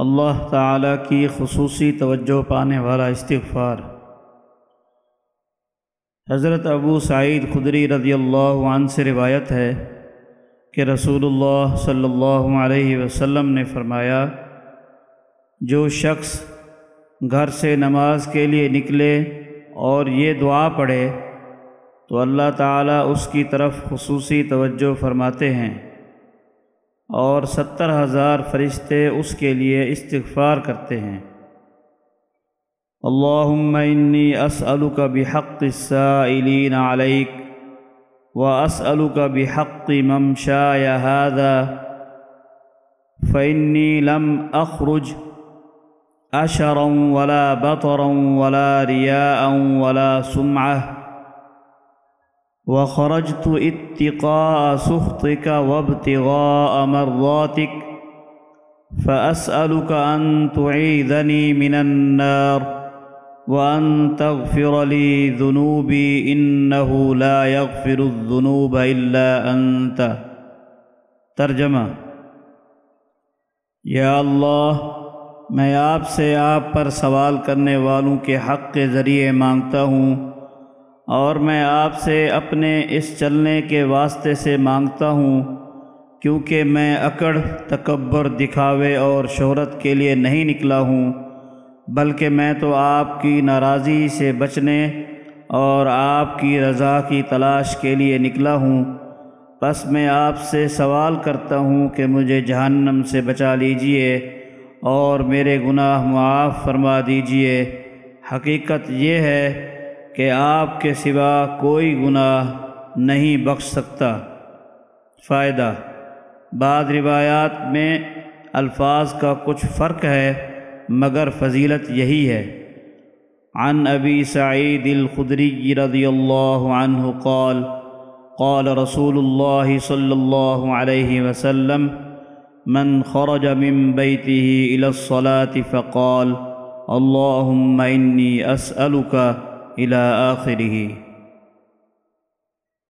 اللہ تعالیٰ کی خصوصی توجہ پانے والا استغفار۔ حضرت ابو سعید خدری رضی اللہ عنہ سے روایت ہے کہ رسول اللہ صلی اللہ علیہ وسلم نے فرمایا، جو شخص گھر سے نماز کے لیے نکلے اور یہ دعا پڑھے، تو اللہ تعالیٰ اس کی طرف خصوصی توجہ فرماتے ہیں۔ اور ستر ہزار فرشتے اس کے لیے استغفار کرتے ہیں۔ اللہم انی اسألک بحق السائلین علیک واسألک بحق ممشای هذا فإنی لم اخرج اشرا ولا بطرا ولا رياء ولا سمعه وخرجت اتقاء سخطك وابتغاء مرضاتك فأسألك أن تعيذني من النار وأن تغفر لي ذنوبي إنه لا يغفر الذنوب إلا أنت ترجمہ یا اللہ میں آپ سے آپ پر سوال کرنے والوں کے حق کے ذریعے مانگتا ہوں اور میں آپ سے اپنے اس چلنے کے واسطے سے مانگتا ہوں، کیونکہ میں اکڑ، تکبر، دکھاوے اور شہرت کے لیے نہیں نکلا ہوں، بلکہ میں تو آپ کی ناراضی سے بچنے اور آپ کی رضا کی تلاش کے لیے نکلا ہوں۔ بس میں آپ سے سوال کرتا ہوں کہ مجھے جہنم سے بچا لیجیے اور میرے گناہ معاف فرما دیجیے۔ حقیقت یہ ہے کہ آپ کے سوا کوئی گناہ نہیں بخش سکتا۔ فائدہ بعض روایات میں الفاظ کا کچھ فرق ہے، مگر فضیلت یہی ہے۔ عن ابی سعید الخدری رضی اللہ عنہ قال قال رسول اللہ صلی اللہ علیہ وسلم، من خرج من بیته الى الصلاة فقال اللهم انی اسألك الى آخره